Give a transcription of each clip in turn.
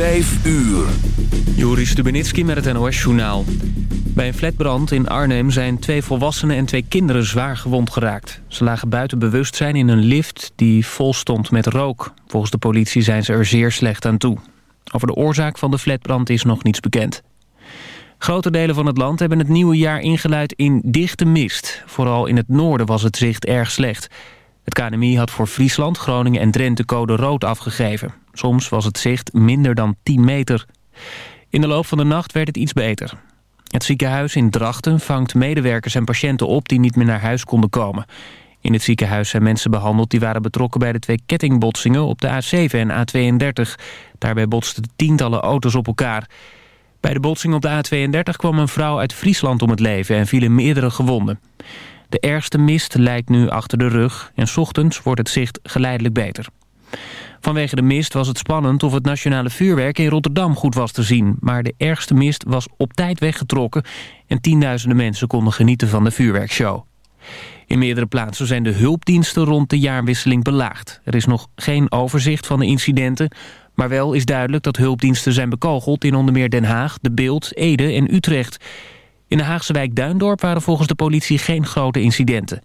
Vijf uur. Joris Stubenitski met het NOS-journaal. Bij een flatbrand in Arnhem zijn twee volwassenen en twee kinderen zwaar gewond geraakt. Ze lagen buiten bewustzijn in een lift die vol stond met rook. Volgens de politie zijn ze er zeer slecht aan toe. Over de oorzaak van de flatbrand is nog niets bekend. Grote delen van het land hebben het nieuwe jaar ingeluid in dichte mist. Vooral in het noorden was het zicht erg slecht. Het KNMI had voor Friesland, Groningen en Drenthe code rood afgegeven. Soms was het zicht minder dan 10 meter. In de loop van de nacht werd het iets beter. Het ziekenhuis in Drachten vangt medewerkers en patiënten op... die niet meer naar huis konden komen. In het ziekenhuis zijn mensen behandeld die waren betrokken... bij de twee kettingbotsingen op de A7 en A32. Daarbij botsten tientallen auto's op elkaar. Bij de botsing op de A32 kwam een vrouw uit Friesland om het leven... en vielen meerdere gewonden. De ergste mist lijkt nu achter de rug... en ochtends wordt het zicht geleidelijk beter. Vanwege de mist was het spannend of het nationale vuurwerk in Rotterdam goed was te zien. Maar de ergste mist was op tijd weggetrokken en tienduizenden mensen konden genieten van de vuurwerkshow. In meerdere plaatsen zijn de hulpdiensten rond de jaarwisseling belaagd. Er is nog geen overzicht van de incidenten, maar wel is duidelijk dat hulpdiensten zijn bekogeld in onder meer Den Haag, De Beeld, Ede en Utrecht. In de Haagse wijk Duindorp waren volgens de politie geen grote incidenten.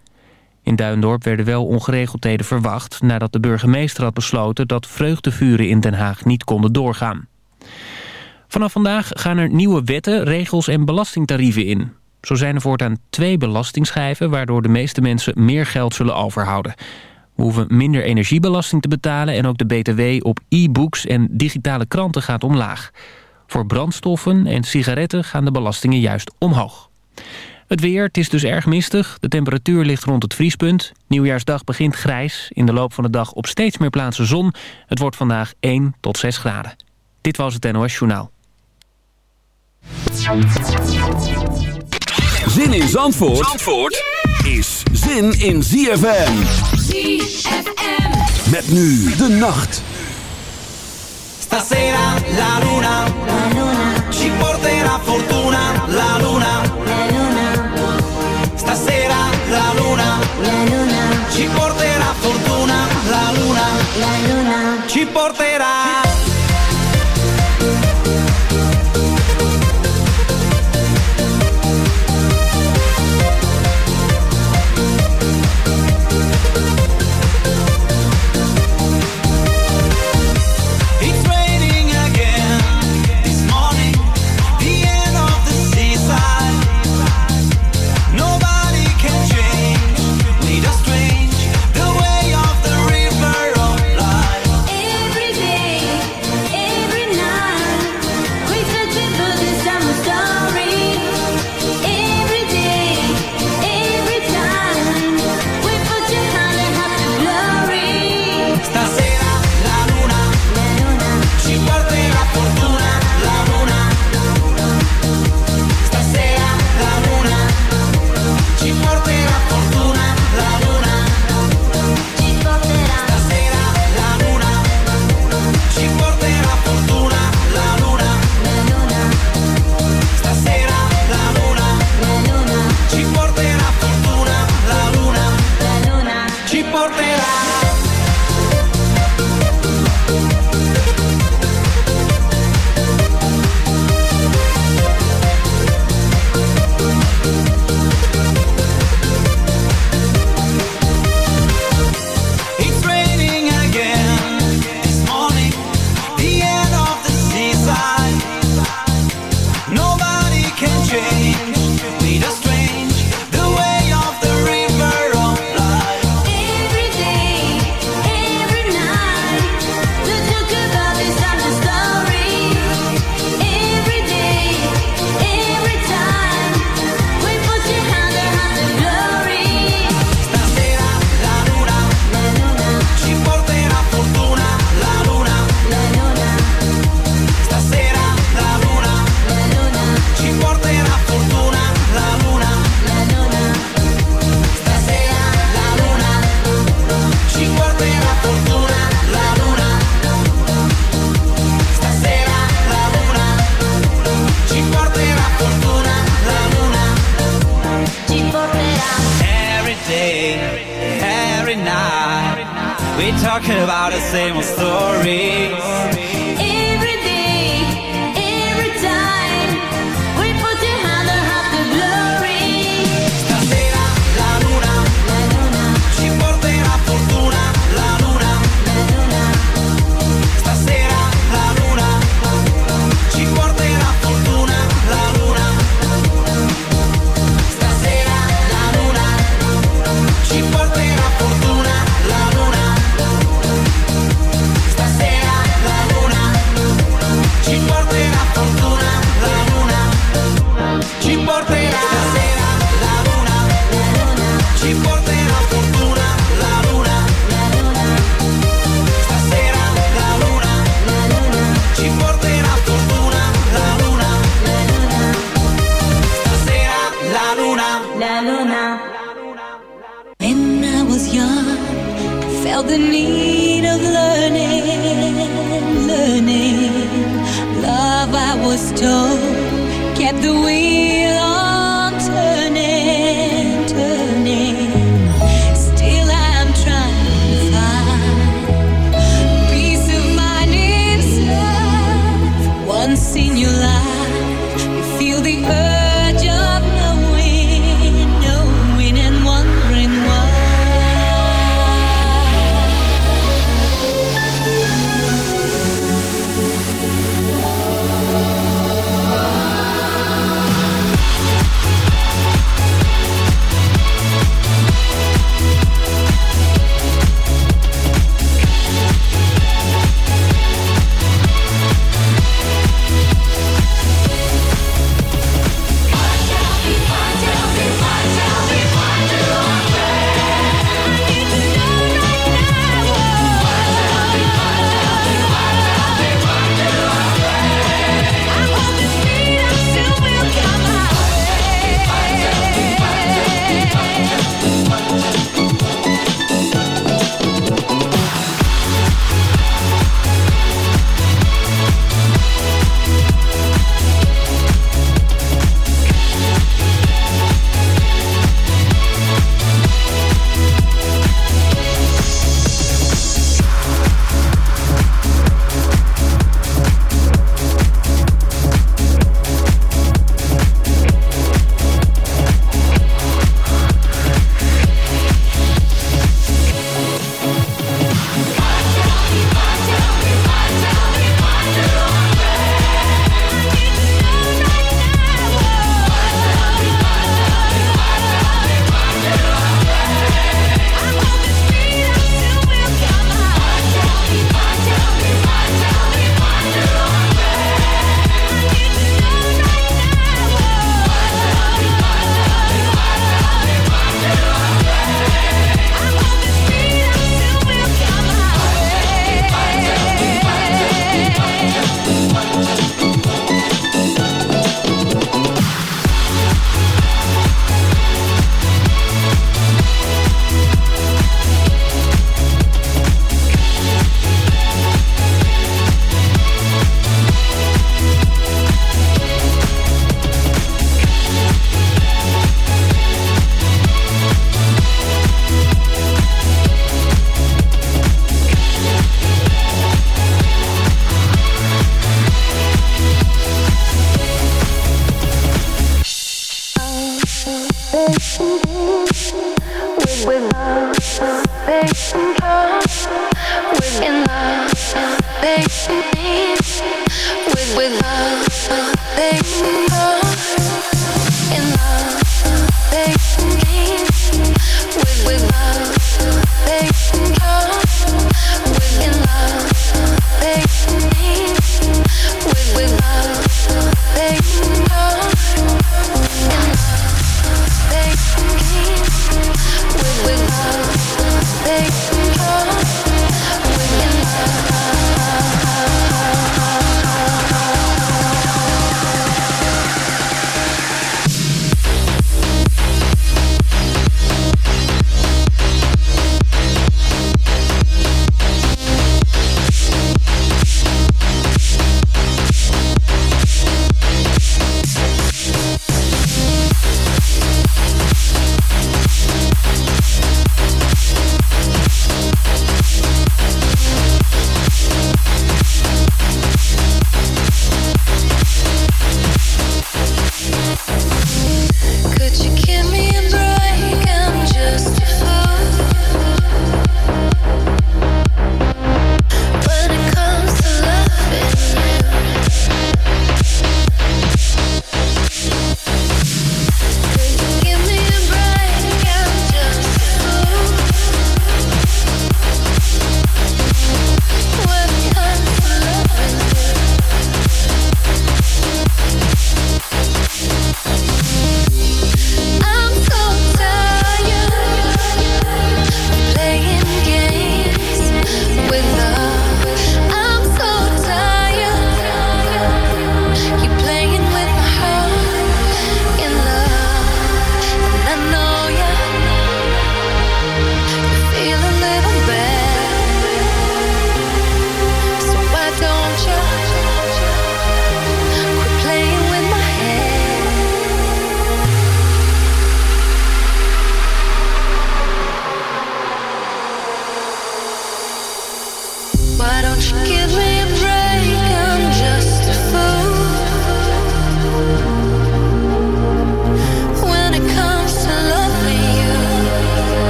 In Duindorp werden wel ongeregeldheden verwacht... nadat de burgemeester had besloten dat vreugdevuren in Den Haag niet konden doorgaan. Vanaf vandaag gaan er nieuwe wetten, regels en belastingtarieven in. Zo zijn er voortaan twee belastingschijven... waardoor de meeste mensen meer geld zullen overhouden. We hoeven minder energiebelasting te betalen... en ook de BTW op e-books en digitale kranten gaat omlaag. Voor brandstoffen en sigaretten gaan de belastingen juist omhoog. Het weer, het is dus erg mistig. De temperatuur ligt rond het vriespunt. Nieuwjaarsdag begint grijs. In de loop van de dag op steeds meer plaatsen zon. Het wordt vandaag 1 tot 6 graden. Dit was het NOS Journaal. Zin in Zandvoort, Zandvoort is zin in ZFM. ZFM. Met nu de nacht. Stasera la luna, la luna ci porterà fortuna, la luna. La luna ci porterà. talk about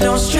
don't stray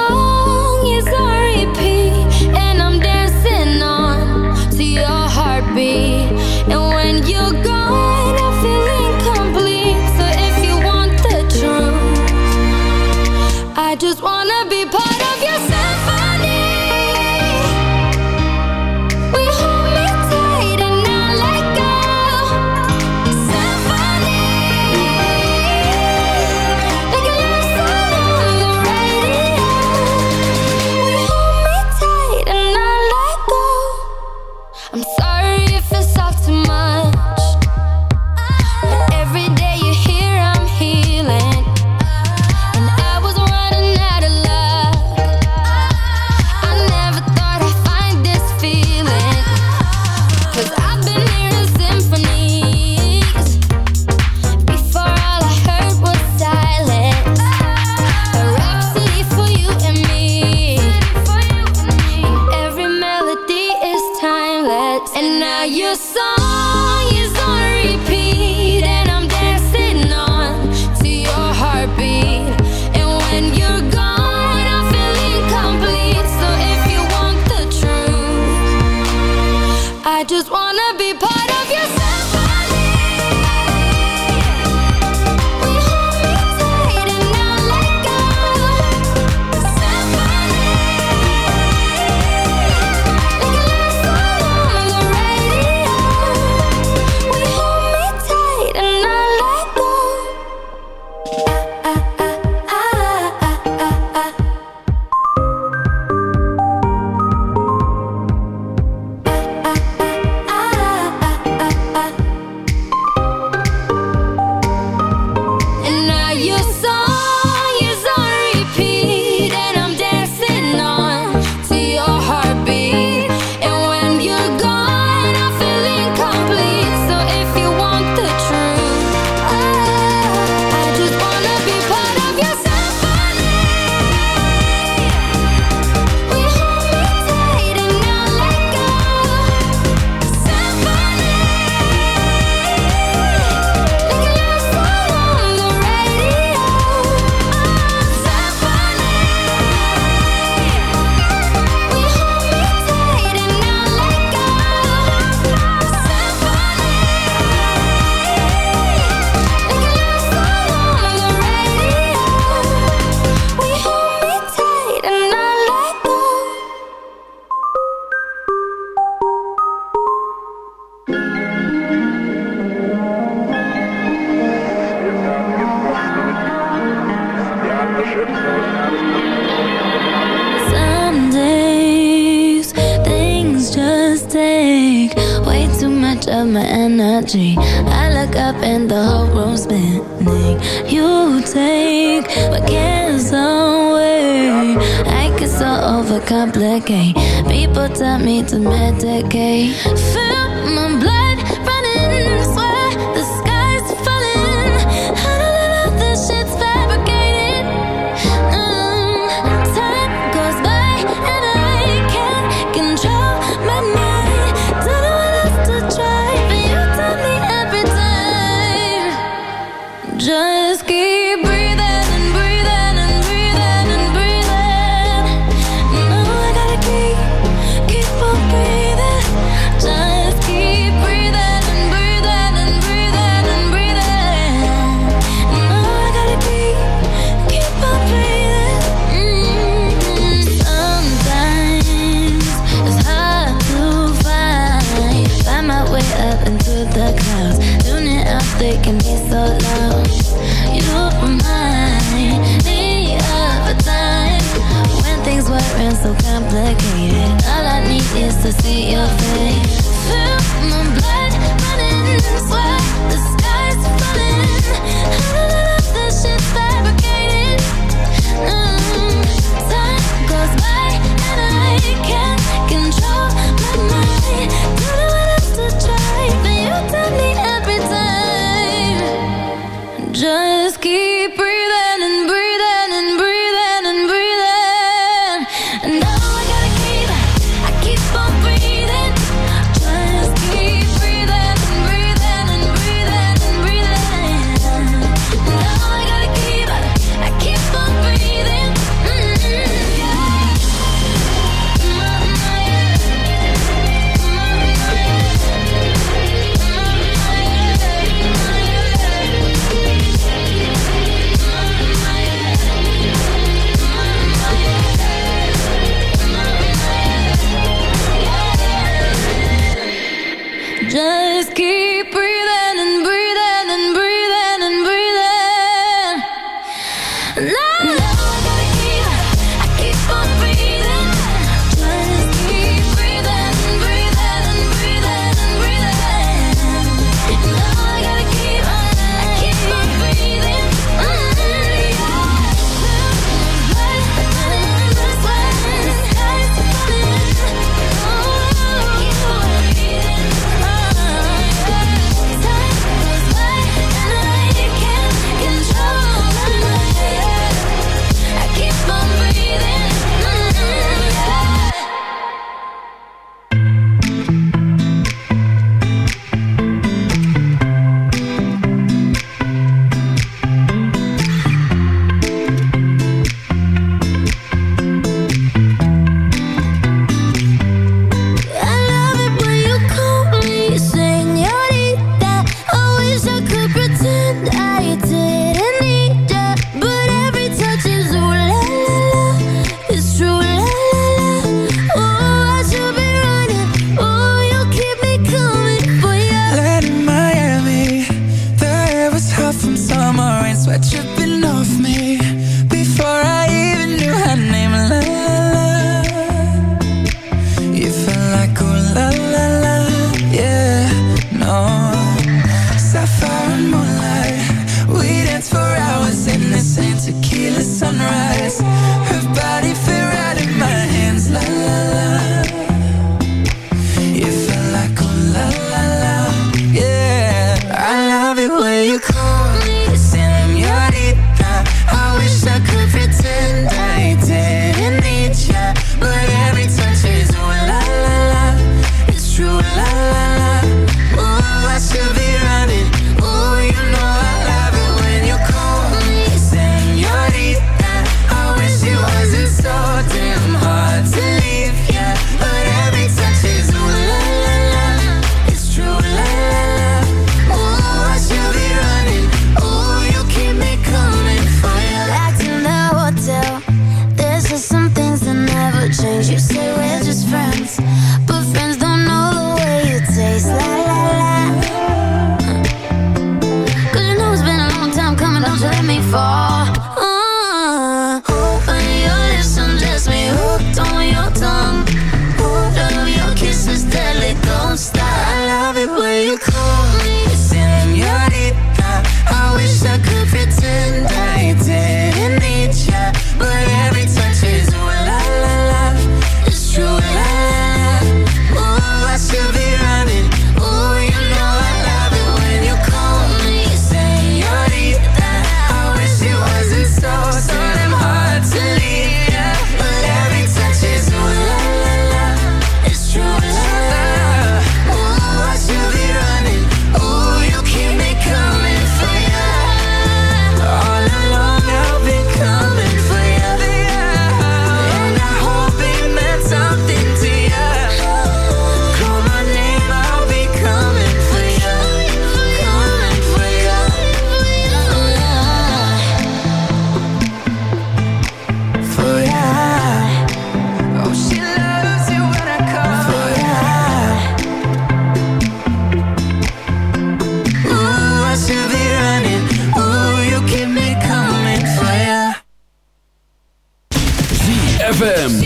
to see your face.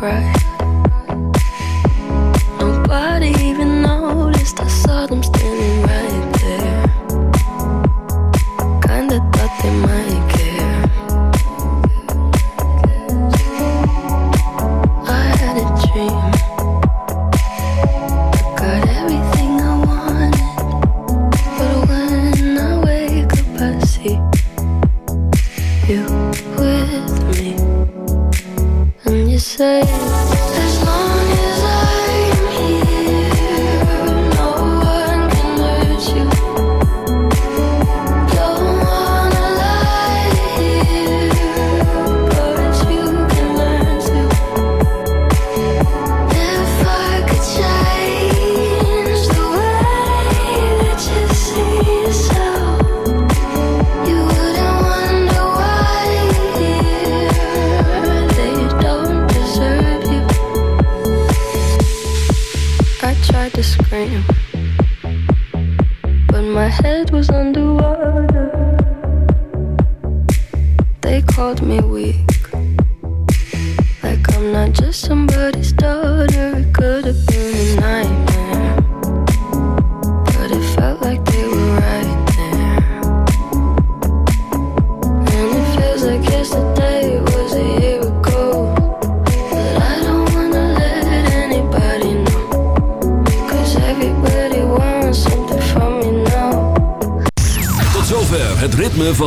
right.